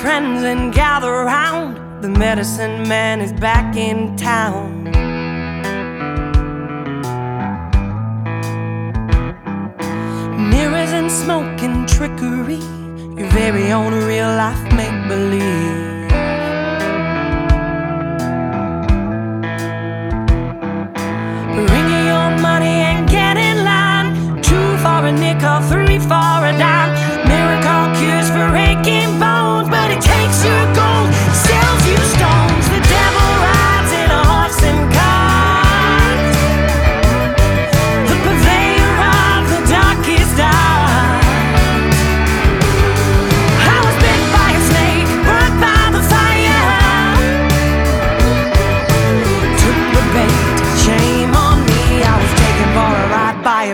Children gather round, the medicine man is back in town. Mirrors and smoke and trickery, your very own real life make believe. Bringing your money and get in line. Two for a nickel, three for a dime.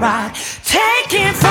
ride. Take it.